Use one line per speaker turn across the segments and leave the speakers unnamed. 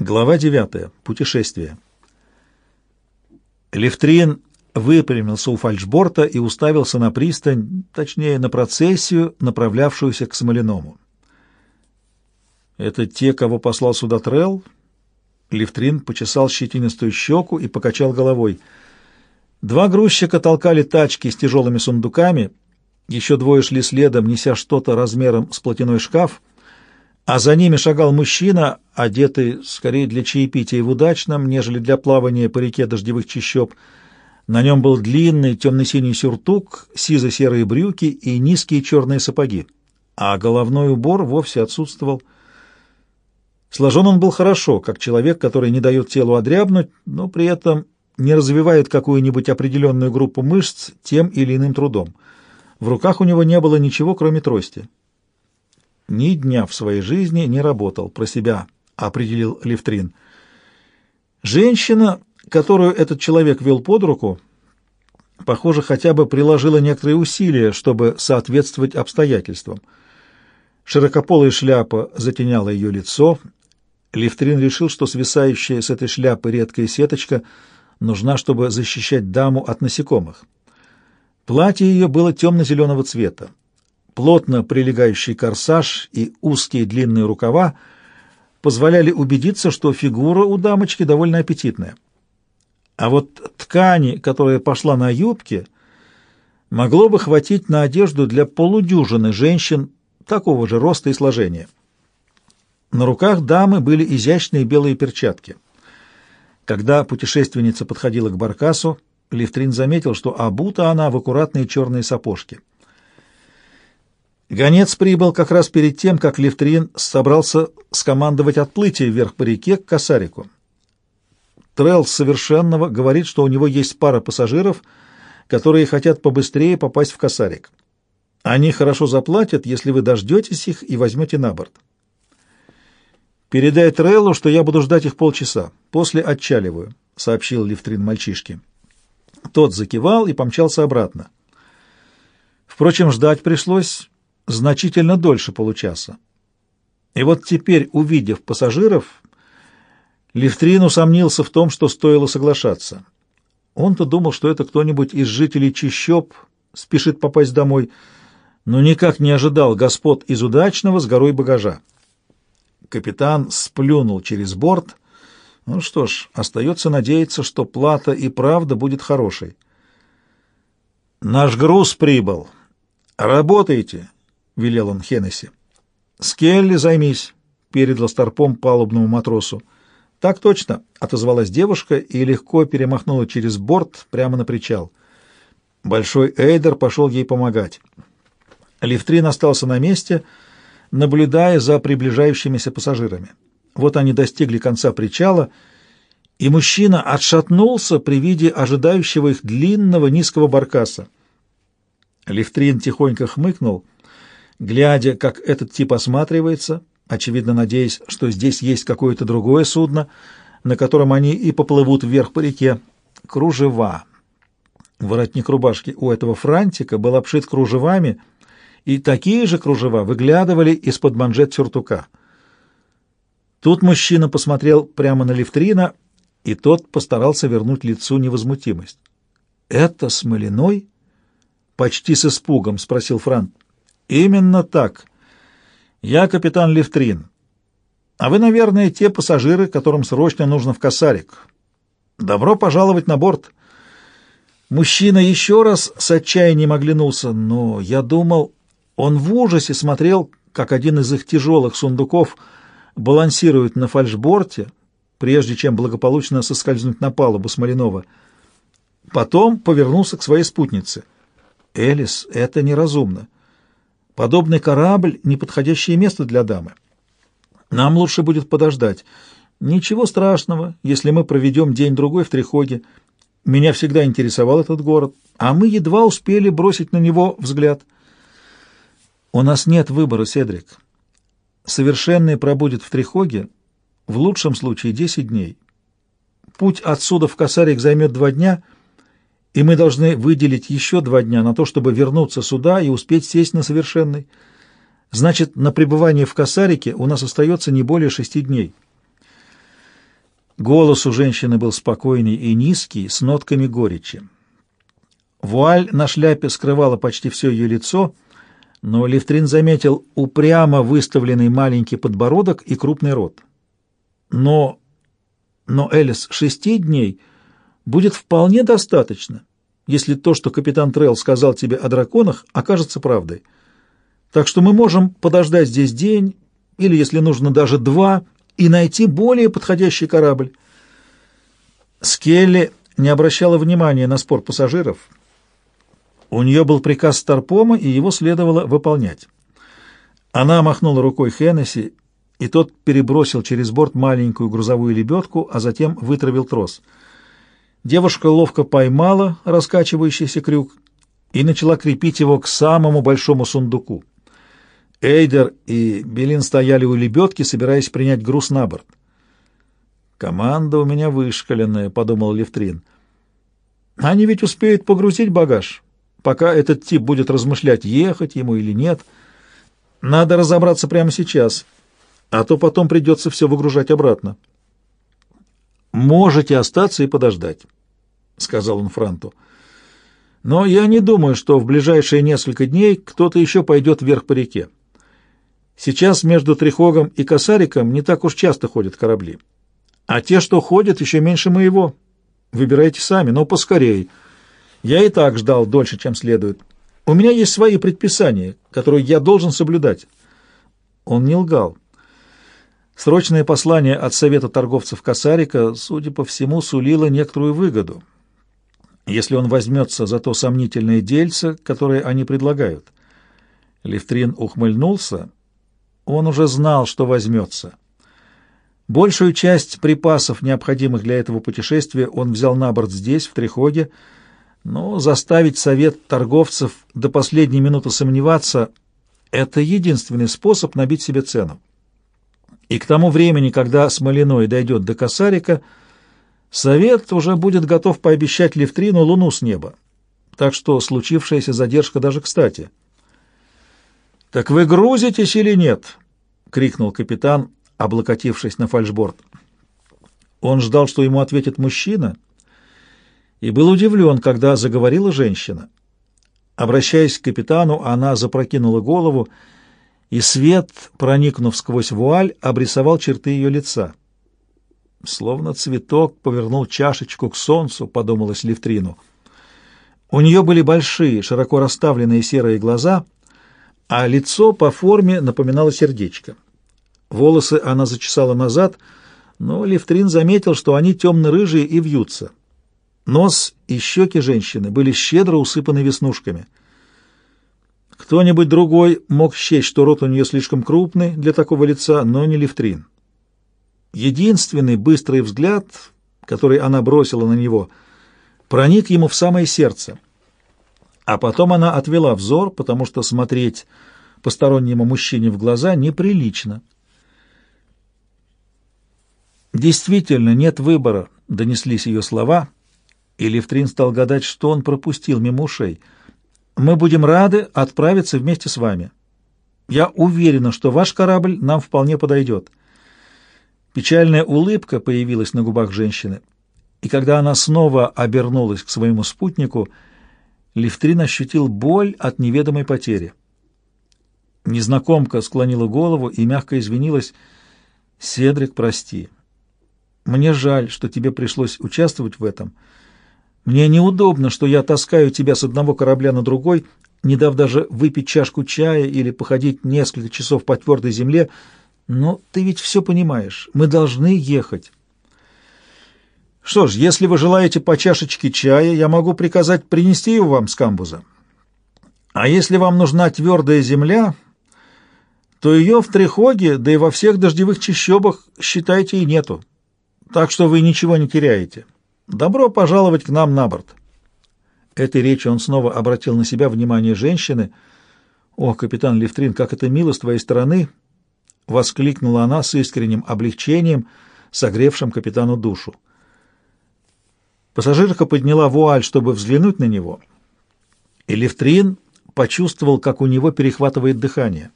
Глава 9. Путешествие. Левтрин выпрямился у фальшборта и уставился на пристань, точнее, на процессию, направлявшуюся к Смоленому. «Это те, кого послал сюда Трелл?» Левтрин почесал щетинистую щеку и покачал головой. Два грузчика толкали тачки с тяжелыми сундуками, еще двое шли следом, неся что-то размером с платяной шкаф — а за ними шагал мужчина, одетый скорее для чаепития в удачном, нежели для плавания по реке дождевых чащоб. На нем был длинный темно-синий сюртук, сизо-серые брюки и низкие черные сапоги, а головной убор вовсе отсутствовал. Сложен он был хорошо, как человек, который не дает телу одрябнуть, но при этом не развивает какую-нибудь определенную группу мышц тем или иным трудом. В руках у него не было ничего, кроме трости ни дня в своей жизни не работал, про себя определил Левтрин. Женщина, которую этот человек вел под руку, похоже, хотя бы приложила некоторые усилия, чтобы соответствовать обстоятельствам. Широкополая шляпа затеняла ее лицо. Левтрин решил, что свисающая с этой шляпы редкая сеточка нужна, чтобы защищать даму от насекомых. Платье ее было темно-зеленого цвета плотно прилегающий корсаж и узкие длинные рукава позволяли убедиться, что фигура у дамочки довольно аппетитная. А вот ткани, которая пошла на юбке, могло бы хватить на одежду для полудюжины женщин такого же роста и сложения. На руках дамы были изящные белые перчатки. Когда путешественница подходила к баркасу, Левтрин заметил, что обута она в аккуратные черные сапожки. Гонец прибыл как раз перед тем, как Левтрин собрался скомандовать отплытие вверх по реке к Косарику. Трелл Совершенного говорит, что у него есть пара пассажиров, которые хотят побыстрее попасть в Косарик. Они хорошо заплатят, если вы дождетесь их и возьмете на борт. «Передай Треллу, что я буду ждать их полчаса. После отчаливаю», — сообщил Левтрин мальчишке. Тот закивал и помчался обратно. Впрочем, ждать пришлось значительно дольше получаса. И вот теперь, увидев пассажиров, Левтрин усомнился в том, что стоило соглашаться. Он-то думал, что это кто-нибудь из жителей Чищоб спешит попасть домой, но никак не ожидал господ из удачного с горой багажа. Капитан сплюнул через борт. Ну что ж, остается надеяться, что плата и правда будет хорошей. «Наш груз прибыл. Работайте!» — велел он Хеннесси. «Скелли, займись», — передал старпом палубному матросу. «Так точно», — отозвалась девушка и легко перемахнула через борт прямо на причал. Большой Эйдер пошел ей помогать. Лифтрин остался на месте, наблюдая за приближающимися пассажирами. Вот они достигли конца причала, и мужчина отшатнулся при виде ожидающего их длинного низкого баркаса. Лифтрин тихонько хмыкнул — глядя, как этот тип осматривается, очевидно надеясь, что здесь есть какое-то другое судно, на котором они и поплывут вверх по реке. Кружева. Воротник рубашки у этого франтика был обшит кружевами, и такие же кружева выглядывали из-под манжет сюртука. Тут мужчина посмотрел прямо на Левтрина, и тот постарался вернуть лицу невозмутимость. «Это Смолиной?» — почти с испугом спросил Франт. Именно так. Я капитан Левтрин. А вы, наверное, те пассажиры, которым срочно нужно в косарик. Добро пожаловать на борт. Мужчина еще раз с отчаянием оглянулся, но я думал, он в ужасе смотрел, как один из их тяжелых сундуков балансирует на фальшборте, прежде чем благополучно соскользнуть на палубу Смоленова. Потом повернулся к своей спутнице. «Элис, это неразумно. Подобный корабль — неподходящее место для дамы. Нам лучше будет подождать. Ничего страшного, если мы проведем день-другой в Трихоге. Меня всегда интересовал этот город, а мы едва успели бросить на него взгляд. У нас нет выбора, Седрик. Совершенный пробудет в Трихоге в лучшем случае 10 дней. Путь отсюда в Косарик займет два дня — и мы должны выделить еще два дня на то, чтобы вернуться сюда и успеть сесть на совершенный. Значит, на пребывание в Косарике у нас остается не более шести дней. Голос у женщины был спокойный и низкий, с нотками горечи. Вуаль на шляпе скрывала почти все ее лицо, но Левтрин заметил упрямо выставленный маленький подбородок и крупный рот. Но, но, Элис, шести дней будет вполне достаточно, если то, что капитан Трелл сказал тебе о драконах, окажется правдой. Так что мы можем подождать здесь день, или, если нужно, даже два, и найти более подходящий корабль. Скелли не обращала внимания на спор пассажиров. У нее был приказ Старпома, и его следовало выполнять. Она махнула рукой Хеннесси, и тот перебросил через борт маленькую грузовую лебедку, а затем вытравил трос. Девушка ловко поймала раскачивающийся крюк и начала крепить его к самому большому сундуку. Эйдер и Белин стояли у лебедки, собираясь принять груз на борт. «Команда у меня вышкаленная», — подумал Левтрин. «Они ведь успеют погрузить багаж, пока этот тип будет размышлять, ехать ему или нет. Надо разобраться прямо сейчас, а то потом придется все выгружать обратно». «Можете остаться и подождать», — сказал он Франту. «Но я не думаю, что в ближайшие несколько дней кто-то еще пойдет вверх по реке. Сейчас между Трихогом и Косариком не так уж часто ходят корабли. А те, что ходят, еще меньше моего. Выбирайте сами, но поскорее. Я и так ждал дольше, чем следует. У меня есть свои предписания, которые я должен соблюдать. Он не лгал. Срочное послание от Совета торговцев Косарика, судя по всему, сулило некоторую выгоду, если он возьмется за то сомнительное дельце, которое они предлагают. Левтрин ухмыльнулся он уже знал, что возьмется. Большую часть припасов, необходимых для этого путешествия, он взял на борт здесь, в Трихоге, но заставить совет торговцев до последней минуты сомневаться — это единственный способ набить себе цену. И к тому времени, когда Смолиной дойдет до Косарика, совет уже будет готов пообещать Левтрину луну с неба. Так что случившаяся задержка даже кстати. «Так вы грузитесь или нет?» — крикнул капитан, облокотившись на фальшборд. Он ждал, что ему ответит мужчина, и был удивлен, когда заговорила женщина. Обращаясь к капитану, она запрокинула голову, и свет, проникнув сквозь вуаль, обрисовал черты ее лица. Словно цветок повернул чашечку к солнцу, подумалось Левтрину. У нее были большие, широко расставленные серые глаза — а лицо по форме напоминало сердечко. Волосы она зачесала назад, но Левтрин заметил, что они темно-рыжие и вьются. Нос и щеки женщины были щедро усыпаны веснушками. Кто-нибудь другой мог счесть, что рот у нее слишком крупный для такого лица, но не Левтрин. Единственный быстрый взгляд, который она бросила на него, проник ему в самое сердце — а потом она отвела взор, потому что смотреть постороннему мужчине в глаза неприлично. «Действительно, нет выбора», — донеслись ее слова, и Левтрин стал гадать, что он пропустил мимо ушей. «Мы будем рады отправиться вместе с вами. Я уверена, что ваш корабль нам вполне подойдет». Печальная улыбка появилась на губах женщины, и когда она снова обернулась к своему спутнику — Левтрин ощутил боль от неведомой потери. Незнакомка склонила голову и мягко извинилась. «Седрик, прости. Мне жаль, что тебе пришлось участвовать в этом. Мне неудобно, что я таскаю тебя с одного корабля на другой, не дав даже выпить чашку чая или походить несколько часов по твердой земле. Но ты ведь все понимаешь. Мы должны ехать». Что ж, если вы желаете по чашечке чая, я могу приказать принести его вам с камбуза. А если вам нужна твердая земля, то ее в Трехоге, да и во всех дождевых чащобах, считайте, и нету. Так что вы ничего не теряете. Добро пожаловать к нам на борт. Этой речью он снова обратил на себя внимание женщины. «О, капитан Левтрин, как это мило с твоей стороны!» — воскликнула она с искренним облегчением, согревшим капитану душу. Пассажирка подняла вуаль, чтобы взглянуть на него, и Левтрин почувствовал, как у него перехватывает дыхание.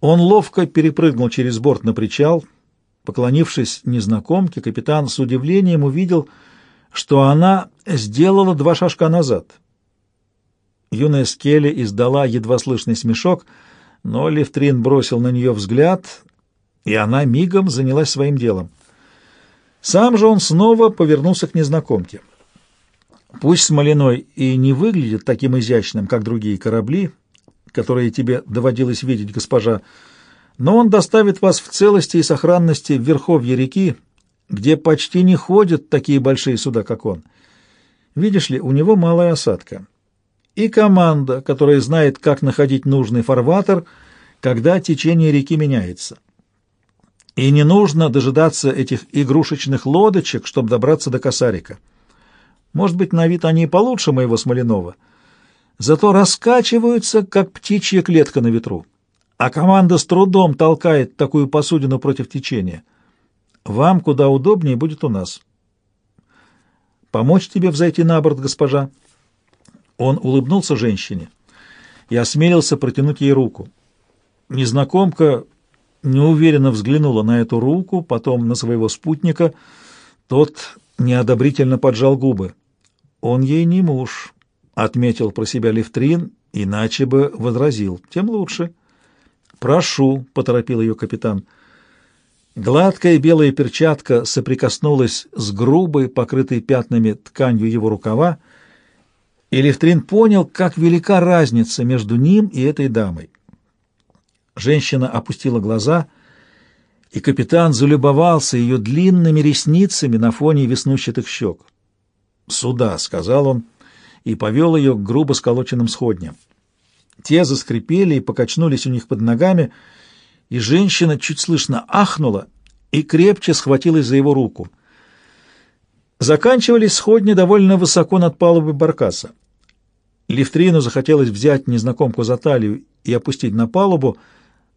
Он ловко перепрыгнул через борт на причал, Поклонившись незнакомке, капитан с удивлением увидел, что она сделала два шажка назад. Юная Скелли издала едва слышный смешок, но Левтрин бросил на нее взгляд, и она мигом занялась своим делом. Сам же он снова повернулся к незнакомке. Пусть Смолиной и не выглядит таким изящным, как другие корабли, которые тебе доводилось видеть, госпожа, но он доставит вас в целости и сохранности в верховье реки, где почти не ходят такие большие суда, как он. Видишь ли, у него малая осадка. И команда, которая знает, как находить нужный фарватер, когда течение реки меняется. И не нужно дожидаться этих игрушечных лодочек, чтобы добраться до Косарика. Может быть, на вид они и получше моего Смоленова, зато раскачиваются, как птичья клетка на ветру. А команда с трудом толкает такую посудину против течения. Вам куда удобнее будет у нас. Помочь тебе взойти на борт, госпожа?» Он улыбнулся женщине и осмелился протянуть ей руку. Незнакомка неуверенно взглянула на эту руку, потом на своего спутника. Тот неодобрительно поджал губы. «Он ей не муж», — отметил про себя Левтрин, иначе бы возразил. «Тем лучше». «Прошу», — поторопил ее капитан. Гладкая белая перчатка соприкоснулась с грубой, покрытой пятнами тканью его рукава, и Левтрин понял, как велика разница между ним и этой дамой. Женщина опустила глаза, и капитан залюбовался ее длинными ресницами на фоне веснущатых щек. «Сюда», — сказал он, и повел ее к грубо сколоченным сходням. Те заскрипели и покачнулись у них под ногами, и женщина чуть слышно ахнула и крепче схватилась за его руку. Заканчивались сходни довольно высоко над палубой баркаса. Лифтрину захотелось взять незнакомку за талию и опустить на палубу,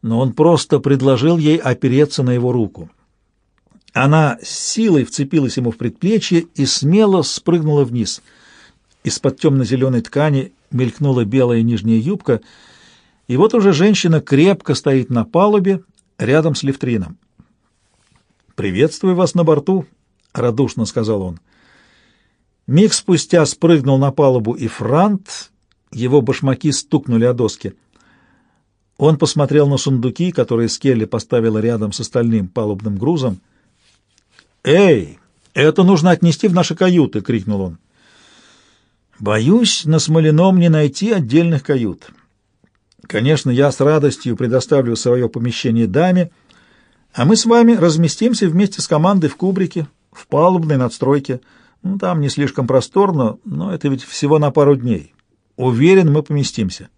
но он просто предложил ей опереться на его руку. Она с силой вцепилась ему в предплечье и смело спрыгнула вниз. Из-под темно-зеленой ткани мелькнула белая нижняя юбка, и вот уже женщина крепко стоит на палубе рядом с лифтрином. «Приветствую вас на борту», — радушно сказал он. Миг спустя спрыгнул на палубу и Франт, его башмаки стукнули о доски. Он посмотрел на сундуки, которые Скелли поставила рядом с остальным палубным грузом. «Эй, это нужно отнести в наши каюты!» — крикнул он. «Боюсь, на Смоленом не найти отдельных кают. Конечно, я с радостью предоставлю свое помещение даме, а мы с вами разместимся вместе с командой в кубрике, в палубной надстройке. Ну, там не слишком просторно, но это ведь всего на пару дней. Уверен, мы поместимся».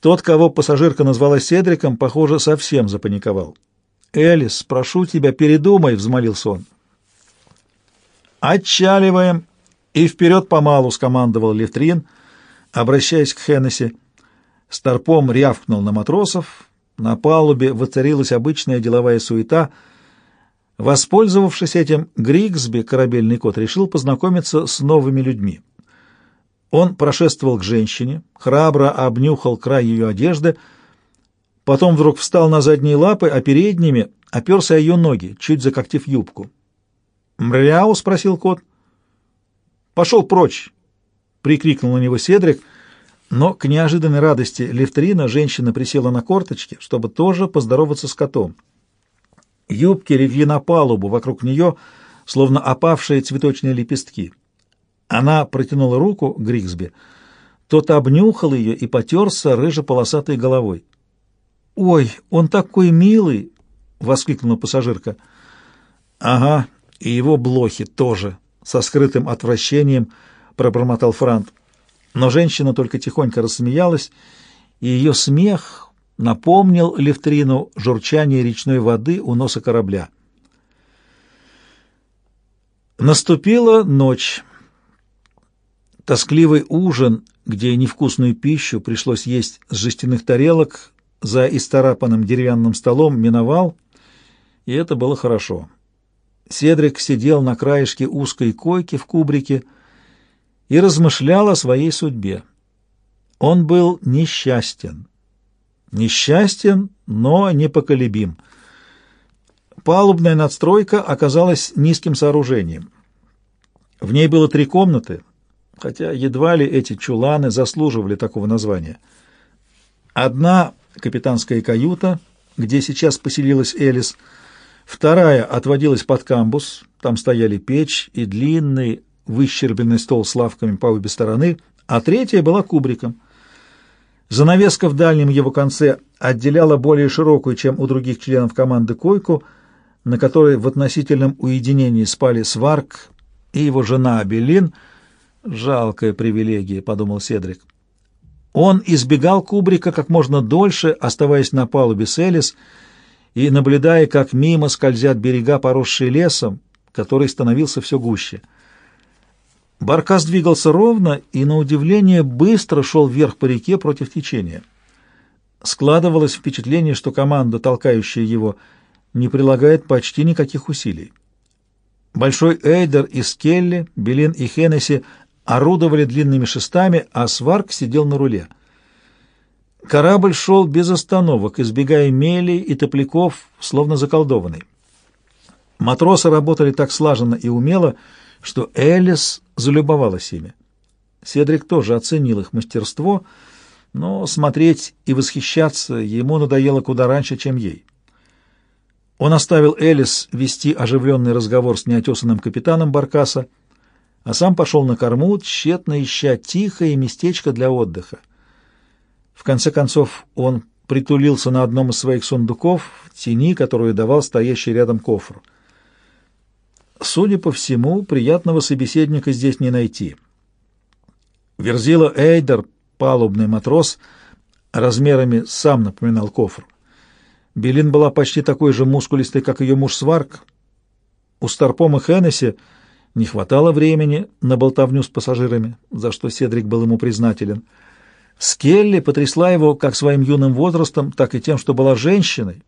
Тот, кого пассажирка назвала Седриком, похоже, совсем запаниковал. «Элис, прошу тебя, передумай», — взмолился он. «Отчаливаем!» и вперед помалу скомандовал Левтрин, обращаясь к Хеннесси. Старпом рявкнул на матросов, на палубе воцарилась обычная деловая суета. Воспользовавшись этим, Григсби, корабельный кот, решил познакомиться с новыми людьми. Он прошествовал к женщине, храбро обнюхал край ее одежды, потом вдруг встал на задние лапы, а передними оперся о ее ноги, чуть закоктив юбку. «Мряу?» — спросил кот. «Пошел прочь!» — прикрикнул на него Седрик, но к неожиданной радости Левтрина женщина присела на корточки, чтобы тоже поздороваться с котом. Юбки легли на палубу вокруг нее, словно опавшие цветочные лепестки. Она протянула руку Григсби. Тот обнюхал ее и потерся рыжеполосатой головой. «Ой, он такой милый!» — воскликнула пассажирка. «Ага, и его блохи тоже!» — со скрытым отвращением пробормотал Франт. Но женщина только тихонько рассмеялась, и ее смех напомнил Левтрину журчание речной воды у носа корабля. Наступила ночь. Тоскливый ужин, где невкусную пищу пришлось есть с жестяных тарелок за истарапанным деревянным столом, миновал, и это было хорошо. Седрик сидел на краешке узкой койки в кубрике и размышлял о своей судьбе. Он был несчастен. Несчастен, но непоколебим. Палубная надстройка оказалась низким сооружением. В ней было три комнаты, хотя едва ли эти чуланы заслуживали такого названия. Одна — капитанская каюта, где сейчас поселилась Элис, вторая отводилась под камбус, там стояли печь и длинный выщербленный стол с лавками по обе стороны, а третья была кубриком. Занавеска в дальнем его конце отделяла более широкую, чем у других членов команды, койку, на которой в относительном уединении спали Сварк и его жена Абелин. «Жалкая привилегия», — подумал Седрик. Он избегал кубрика как можно дольше, оставаясь на палубе с Элис и наблюдая, как мимо скользят берега, поросшие лесом, который становился все гуще. Баркас двигался ровно и, на удивление, быстро шел вверх по реке против течения. Складывалось впечатление, что команда, толкающая его, не прилагает почти никаких усилий. Большой Эйдер и Скелли, Белин и Хеннесси орудовали длинными шестами, а Сварк сидел на руле. Корабль шел без остановок, избегая мелей и топляков, словно заколдованный. Матросы работали так слаженно и умело, что Элис залюбовалась ими. Седрик тоже оценил их мастерство, но смотреть и восхищаться ему надоело куда раньше, чем ей. Он оставил Элис вести оживленный разговор с неотесанным капитаном Баркаса, а сам пошел на корму, тщетно ища тихое местечко для отдыха. В конце концов он притулился на одном из своих сундуков в тени, которую давал стоящий рядом кофр. Судя по всему, приятного собеседника здесь не найти. Верзила Эйдер, палубный матрос, размерами сам напоминал кофр. Белин была почти такой же мускулистой, как ее муж Сварк. У Старпома Хеннесси не хватало времени на болтовню с пассажирами, за что Седрик был ему признателен. Скелли потрясла его как своим юным возрастом, так и тем, что была женщиной,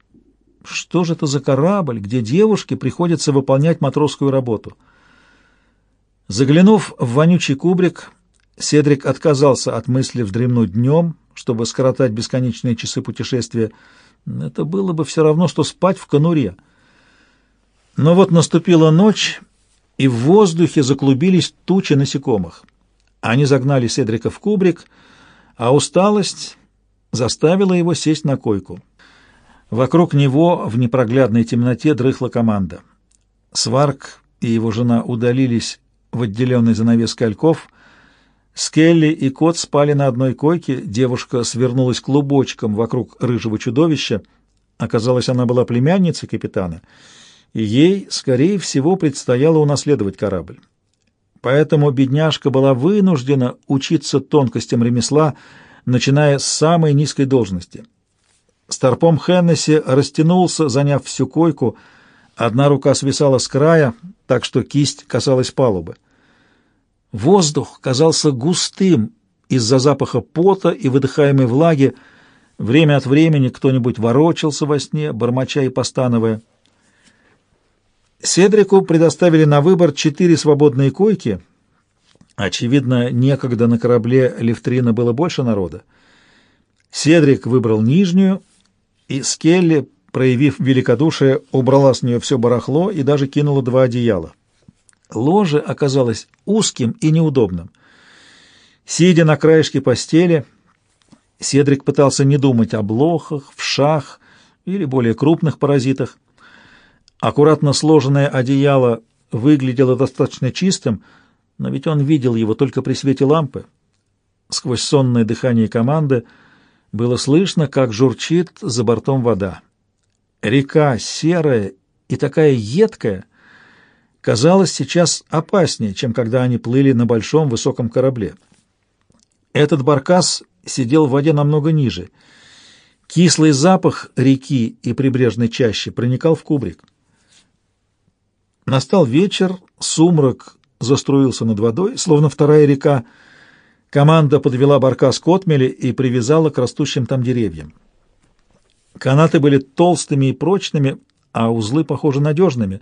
что же это за корабль, где девушке приходится выполнять матросскую работу? Заглянув в вонючий кубрик, Седрик отказался от мысли вдремнуть днем, чтобы скоротать бесконечные часы путешествия. Это было бы все равно, что спать в конуре. Но вот наступила ночь, и в воздухе заклубились тучи насекомых. Они загнали Седрика в кубрик, а усталость заставила его сесть на койку. Вокруг него в непроглядной темноте дрыхла команда. Сварк и его жена удалились в отделенный занавеской альков. Скелли и кот спали на одной койке, девушка свернулась клубочком вокруг рыжего чудовища. Оказалось, она была племянницей капитана, и ей, скорее всего, предстояло унаследовать корабль. Поэтому бедняжка была вынуждена учиться тонкостям ремесла, начиная с самой низкой должности — Старпом Хеннесси растянулся, заняв всю койку. Одна рука свисала с края, так что кисть касалась палубы. Воздух казался густым из-за запаха пота и выдыхаемой влаги. Время от времени кто-нибудь ворочался во сне, бормоча и постановая. Седрику предоставили на выбор четыре свободные койки. Очевидно, некогда на корабле Левтрина было больше народа. Седрик выбрал нижнюю, и Скелли, проявив великодушие, убрала с нее все барахло и даже кинула два одеяла. Ложе оказалось узким и неудобным. Сидя на краешке постели, Седрик пытался не думать о блохах, вшах или более крупных паразитах. Аккуратно сложенное одеяло выглядело достаточно чистым, но ведь он видел его только при свете лампы. Сквозь сонное дыхание команды — было слышно, как журчит за бортом вода. Река серая и такая едкая казалась сейчас опаснее, чем когда они плыли на большом высоком корабле. Этот баркас сидел в воде намного ниже. Кислый запах реки и прибрежной чащи проникал в кубрик. Настал вечер, сумрак заструился над водой, словно вторая река, Команда подвела баркас к отмели и привязала к растущим там деревьям. Канаты были толстыми и прочными, а узлы, похоже, надежными.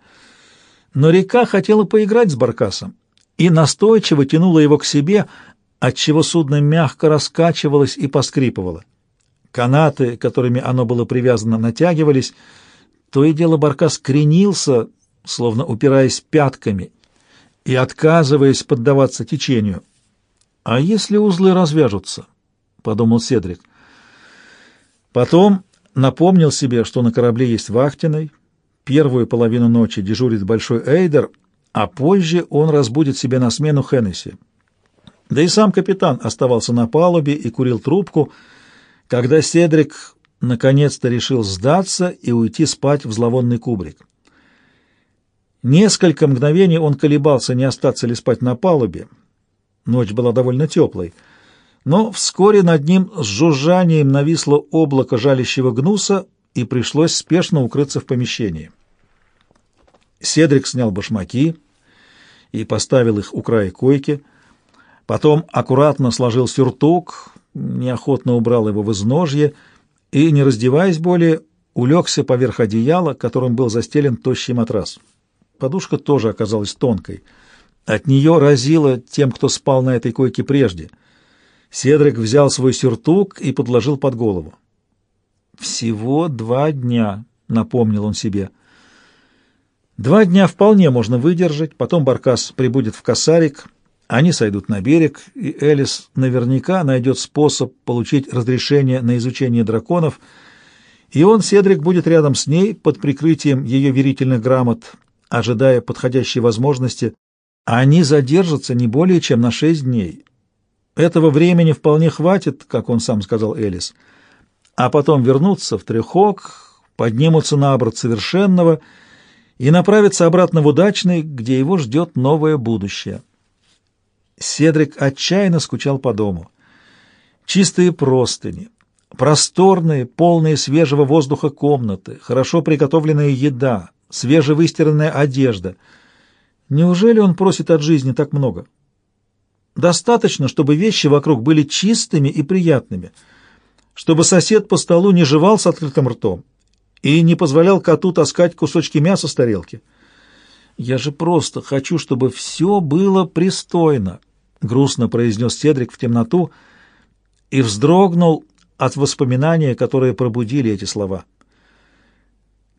Но река хотела поиграть с баркасом и настойчиво тянула его к себе, отчего судно мягко раскачивалось и поскрипывало. Канаты, которыми оно было привязано, натягивались, То и дело Баркас кренился, словно упираясь пятками и отказываясь поддаваться течению. «А если узлы развяжутся?» — подумал Седрик. Потом напомнил себе, что на корабле есть вахтенный, первую половину ночи дежурит Большой Эйдер, а позже он разбудит себе на смену Хеннесси. Да и сам капитан оставался на палубе и курил трубку, когда Седрик наконец-то решил сдаться и уйти спать в зловонный кубрик. Несколько мгновений он колебался, не остаться ли спать на палубе. Ночь была довольно теплой, но вскоре над ним с жужжанием нависло облако жалящего гнуса, и пришлось спешно укрыться в помещении. Седрик снял башмаки и поставил их у края койки, потом аккуратно сложил сюртук, неохотно убрал его в изножье и, не раздеваясь более, улегся поверх одеяла, которым был застелен тощий матрас. Подушка тоже оказалась тонкой. От нее разило тем, кто спал на этой койке прежде. Седрик взял свой сюртук и подложил под голову. «Всего два дня», — напомнил он себе, — Два дня вполне можно выдержать, потом Баркас прибудет в Косарик, они сойдут на берег, и Элис наверняка найдет способ получить разрешение на изучение драконов, и он, Седрик, будет рядом с ней под прикрытием ее верительных грамот, ожидая подходящей возможности. Они задержатся не более чем на шесть дней. Этого времени вполне хватит, как он сам сказал Элис, а потом вернутся в Трехок, поднимутся на борт совершенного — и направится обратно в удачный, где его ждет новое будущее. Седрик отчаянно скучал по дому. Чистые простыни, просторные, полные свежего воздуха комнаты, хорошо приготовленная еда, свежевыстиранная одежда. Неужели он просит от жизни так много? Достаточно, чтобы вещи вокруг были чистыми и приятными, чтобы сосед по столу не жевал с открытым ртом, и не позволял коту таскать кусочки мяса с тарелки. «Я же просто хочу, чтобы все было пристойно», — грустно произнес Седрик в темноту и вздрогнул от воспоминания, которые пробудили эти слова.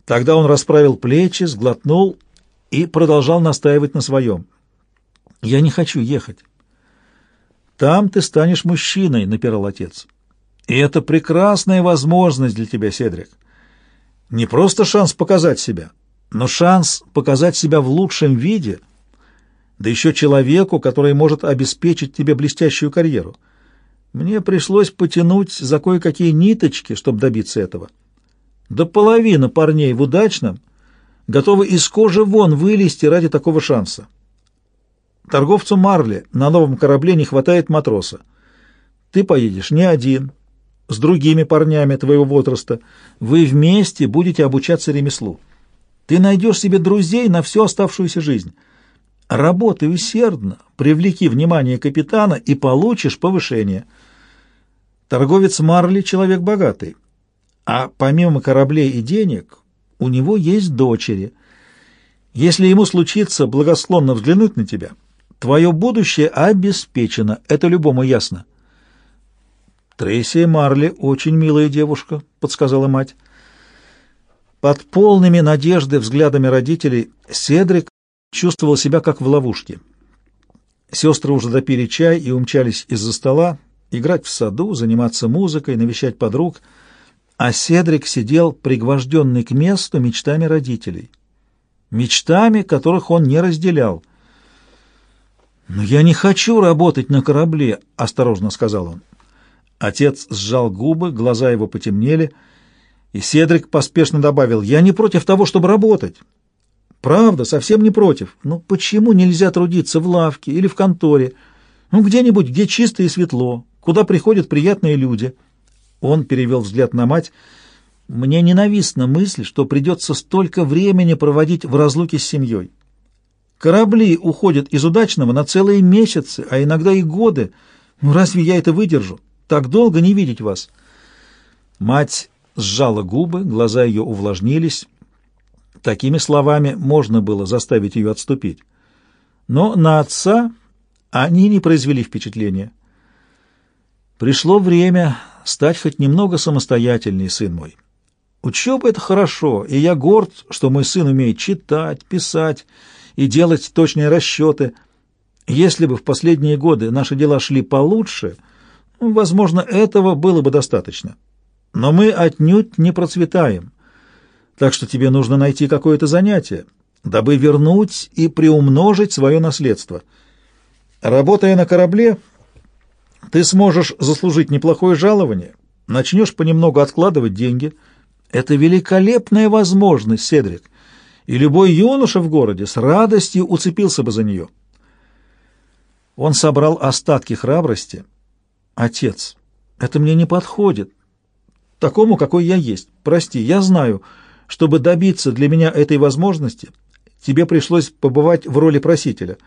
Тогда он расправил плечи, сглотнул и продолжал настаивать на своем. «Я не хочу ехать». «Там ты станешь мужчиной», — напирал отец. «И это прекрасная возможность для тебя, Седрик. Не просто шанс показать себя, но шанс показать себя в лучшем виде, да еще человеку, который может обеспечить тебе блестящую карьеру. Мне пришлось потянуть за кое-какие ниточки, чтобы добиться этого. До половины парней в удачном готовы из кожи вон вылезти ради такого шанса. Торговцу Марли на новом корабле не хватает матроса. Ты поедешь не один, с другими парнями твоего возраста. Вы вместе будете обучаться ремеслу. Ты найдешь себе друзей на всю оставшуюся жизнь. Работай усердно, привлеки внимание капитана и получишь повышение. Торговец Марли — человек богатый, а помимо кораблей и денег у него есть дочери. Если ему случится благословно взглянуть на тебя, твое будущее обеспечено, это любому ясно. «Трейси Марли очень милая девушка», — подсказала мать. Под полными надежды взглядами родителей Седрик чувствовал себя как в ловушке. Сестры уже допили чай и умчались из-за стола, играть в саду, заниматься музыкой, навещать подруг, а Седрик сидел пригвожденный к месту мечтами родителей. Мечтами, которых он не разделял. «Но я не хочу работать на корабле», — осторожно сказал он. Отец сжал губы, глаза его потемнели, и Седрик поспешно добавил, «Я не против того, чтобы работать». «Правда, совсем не против. Но почему нельзя трудиться в лавке или в конторе? Ну, где-нибудь, где чисто и светло, куда приходят приятные люди?» Он перевел взгляд на мать. «Мне ненавистна мысль, что придется столько времени проводить в разлуке с семьей. Корабли уходят из удачного на целые месяцы, а иногда и годы. Ну, разве я это выдержу?» Так долго не видеть вас!» Мать сжала губы, глаза ее увлажнились. Такими словами можно было заставить ее отступить. Но на отца они не произвели впечатления. «Пришло время стать хоть немного самостоятельней, сын мой. Учеба — это хорошо, и я горд, что мой сын умеет читать, писать и делать точные расчеты. Если бы в последние годы наши дела шли получше, возможно, этого было бы достаточно. Но мы отнюдь не процветаем, так что тебе нужно найти какое-то занятие, дабы вернуть и приумножить свое наследство. Работая на корабле, ты сможешь заслужить неплохое жалование, начнешь понемногу откладывать деньги. Это великолепная возможность, Седрик, и любой юноша в городе с радостью уцепился бы за нее. Он собрал остатки храбрости. «Отец, это мне не подходит. Такому, какой я есть. Прости, я знаю, чтобы добиться для меня этой возможности, тебе пришлось побывать в роли просителя.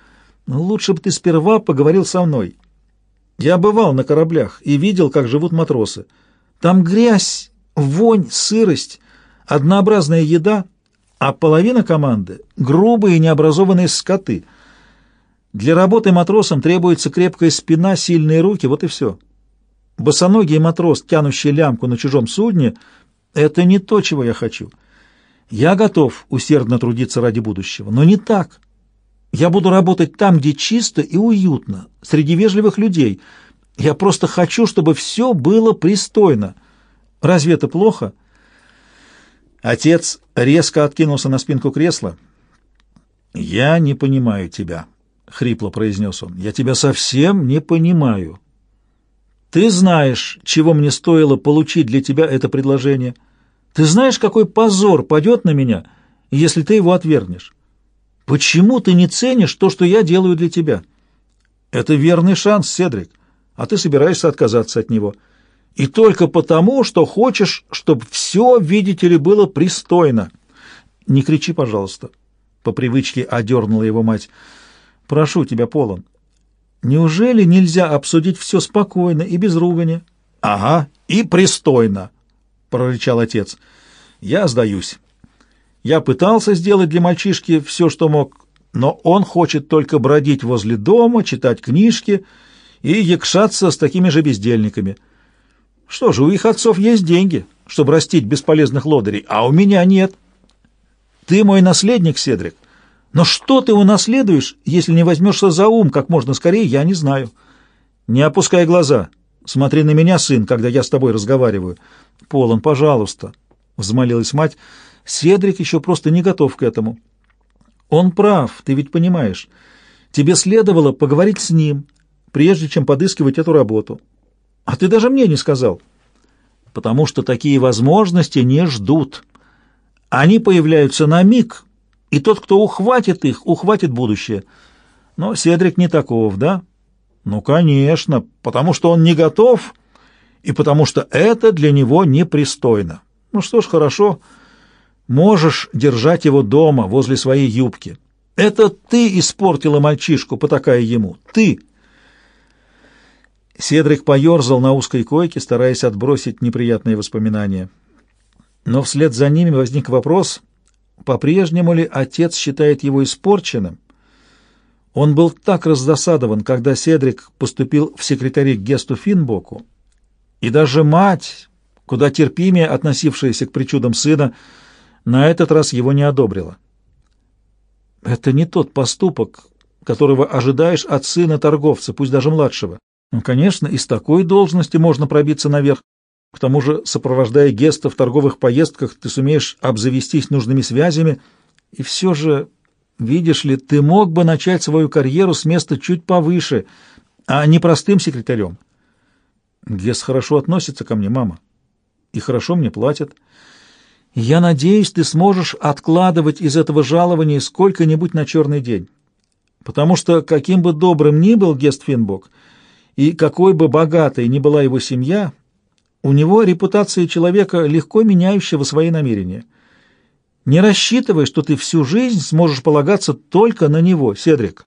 Лучше бы ты сперва поговорил со мной. Я бывал на кораблях и видел, как живут матросы. Там грязь, вонь, сырость, однообразная еда, а половина команды — грубые необразованные скоты. Для работы матросом требуется крепкая спина, сильные руки, вот и все. Босоногий матрос, тянущий лямку на чужом судне — это не то, чего я хочу. Я готов усердно трудиться ради будущего, но не так. Я буду работать там, где чисто и уютно, среди вежливых людей. Я просто хочу, чтобы все было пристойно. Разве это плохо? Отец резко откинулся на спинку кресла. «Я не понимаю тебя», — хрипло произнес он. «Я тебя совсем не понимаю. Ты знаешь, чего мне стоило получить для тебя это предложение. Ты знаешь, какой позор падет на меня, если ты его отвергнешь. Почему ты не ценишь то, что я делаю для тебя? Это верный шанс, Седрик, а ты собираешься отказаться от него. И только потому, что хочешь, чтобы все, видите ли, было пристойно. Не кричи, пожалуйста. По привычке одернула его мать. Прошу тебя, Полон. Неужели нельзя обсудить все спокойно и без ругани? Ага, и пристойно, прорычал отец. Я сдаюсь. Я пытался сделать для мальчишки все, что мог, но он хочет только бродить возле дома, читать книжки и якшаться с такими же бездельниками. Что же, у их отцов есть деньги, чтобы растить бесполезных лодырей, а у меня нет. Ты мой наследник, Седрик. Но что ты унаследуешь, если не возьмешься за ум как можно скорее, я не знаю. Не опускай глаза. Смотри на меня, сын, когда я с тобой разговариваю. Полон, пожалуйста, — взмолилась мать, — Седрик еще просто не готов к этому. Он прав, ты ведь понимаешь. Тебе следовало поговорить с ним, прежде чем подыскивать эту работу. А ты даже мне не сказал. Потому что такие возможности не ждут. Они появляются на миг, и тот, кто ухватит их, ухватит будущее. Но Седрик не таков, да? Ну, конечно, потому что он не готов, и потому что это для него непристойно. Ну что ж, хорошо, — Можешь держать его дома, возле своей юбки. Это ты испортила мальчишку, потакая ему. Ты!» Седрик поерзал на узкой койке, стараясь отбросить неприятные воспоминания. Но вслед за ними возник вопрос, по-прежнему ли отец считает его испорченным. Он был так раздосадован, когда Седрик поступил в секретари к Гесту Финбоку, и даже мать, куда терпимее относившаяся к причудам сына, на этот раз его не одобрила. Это не тот поступок, которого ожидаешь от сына торговца, пусть даже младшего. Ну, конечно, из такой должности можно пробиться наверх. К тому же, сопровождая Геста в торговых поездках, ты сумеешь обзавестись нужными связями. И все же, видишь ли, ты мог бы начать свою карьеру с места чуть повыше, а не простым секретарем. Гест хорошо относится ко мне, мама, и хорошо мне платят. Я надеюсь, ты сможешь откладывать из этого жалования сколько-нибудь на черный день. Потому что, каким бы добрым ни был Гест Финбок, и какой бы богатой ни была его семья, у него репутация человека, легко меняющего свои намерения. Не рассчитывай, что ты всю жизнь сможешь полагаться только на него, Седрик.